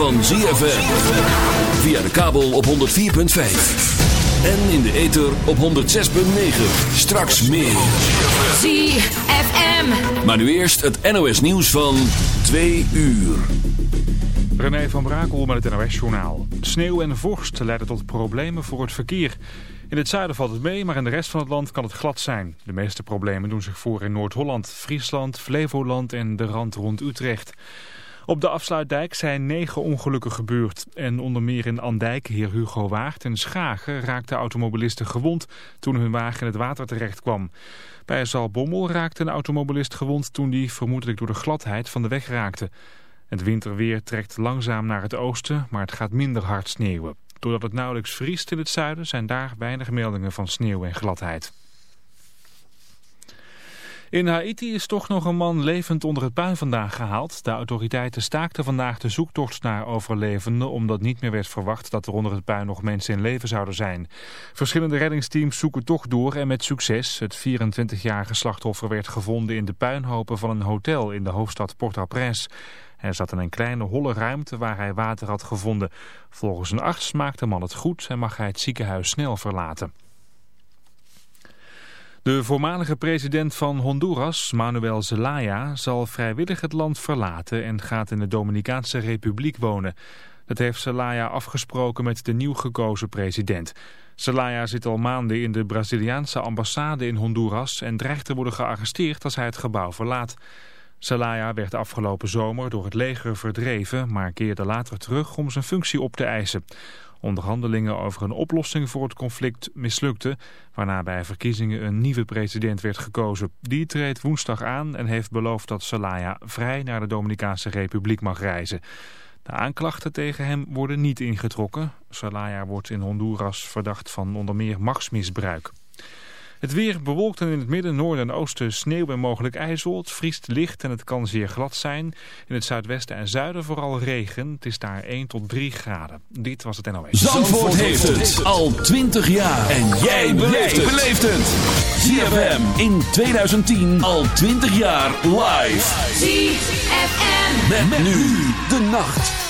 Van ZFM. Via de kabel op 104.5. En in de ether op 106.9. Straks meer. ZFM. Maar nu eerst het NOS nieuws van 2 uur. René van Brakel met het NOS-journaal. Sneeuw en vorst leiden tot problemen voor het verkeer. In het zuiden valt het mee, maar in de rest van het land kan het glad zijn. De meeste problemen doen zich voor in Noord-Holland, Friesland, Flevoland en de rand rond Utrecht. Op de afsluitdijk zijn negen ongelukken gebeurd. En onder meer in Andijk, heer Hugo Waard en Schagen raakten automobilisten gewond toen hun wagen in het water terecht kwam. Bij Zalbommel raakte een automobilist gewond toen die vermoedelijk door de gladheid van de weg raakte. Het winterweer trekt langzaam naar het oosten, maar het gaat minder hard sneeuwen. Doordat het nauwelijks vriest in het zuiden zijn daar weinig meldingen van sneeuw en gladheid. In Haiti is toch nog een man levend onder het puin vandaag gehaald. De autoriteiten staakten vandaag de zoektocht naar overlevenden... omdat niet meer werd verwacht dat er onder het puin nog mensen in leven zouden zijn. Verschillende reddingsteams zoeken toch door en met succes. Het 24-jarige slachtoffer werd gevonden in de puinhopen van een hotel in de hoofdstad Port-au-Prince. Hij zat in een kleine holle ruimte waar hij water had gevonden. Volgens een arts maakt de man het goed en mag hij het ziekenhuis snel verlaten. De voormalige president van Honduras, Manuel Zelaya, zal vrijwillig het land verlaten en gaat in de Dominicaanse Republiek wonen. Dat heeft Zelaya afgesproken met de nieuw gekozen president. Zelaya zit al maanden in de Braziliaanse ambassade in Honduras en dreigt te worden gearresteerd als hij het gebouw verlaat. Zelaya werd afgelopen zomer door het leger verdreven, maar keerde later terug om zijn functie op te eisen. Onderhandelingen over een oplossing voor het conflict mislukten, waarna bij verkiezingen een nieuwe president werd gekozen. Die treedt woensdag aan en heeft beloofd dat Zelaya vrij naar de Dominicaanse Republiek mag reizen. De aanklachten tegen hem worden niet ingetrokken. Zelaya wordt in Honduras verdacht van onder meer machtsmisbruik. Het weer bewolkt en in het midden, noorden en oosten sneeuw en mogelijk ijzel. Het vriest licht en het kan zeer glad zijn. In het zuidwesten en zuiden vooral regen. Het is daar 1 tot 3 graden. Dit was het NOS. Zandvoort heeft het al 20 jaar. En jij beleeft het. ZFM in 2010 al 20 jaar live. ZFM. Met, nu de nacht.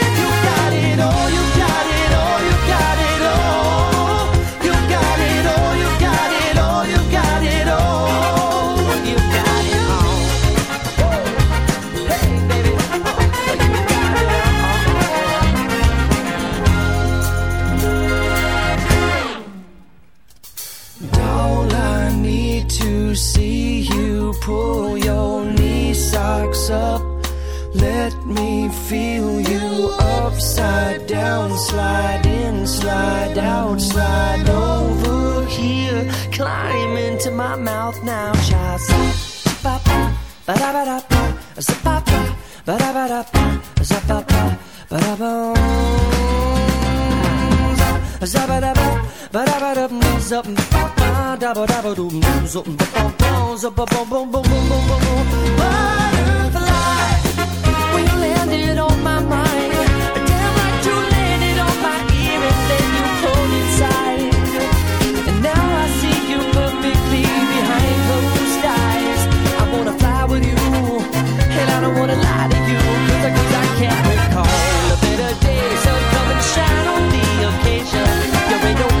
Butterfly, when you landed on my mind, damn like you landed on my ear and then you pulled inside. And now I see you perfectly behind closed eyes. I wanna fly with you, and I don't wanna lie to you, I, 'cause can't recall a better day. Sun come and shine on the occasion. You're an open-minded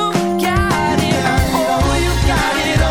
got it. Oh,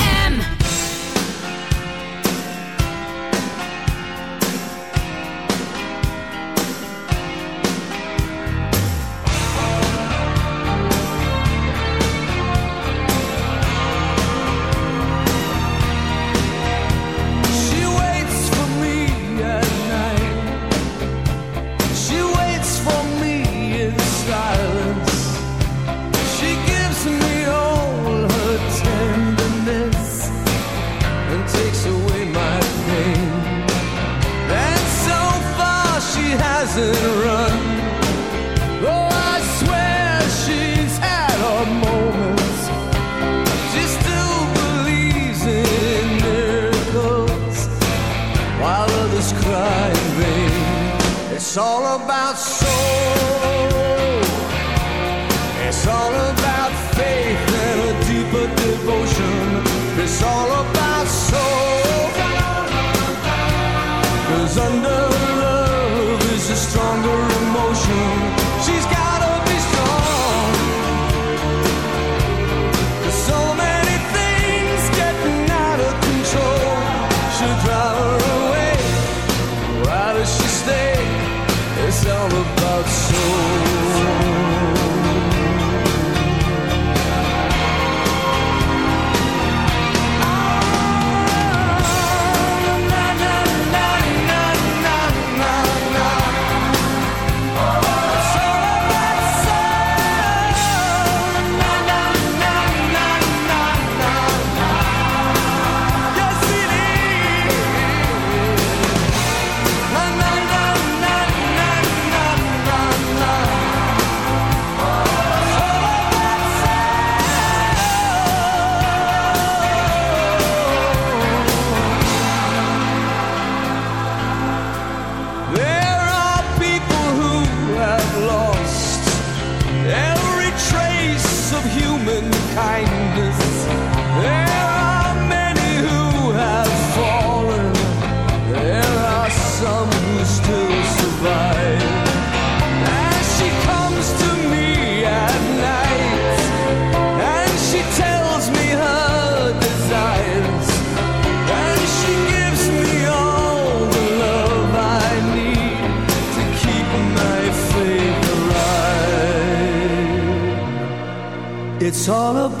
kindness. It's all about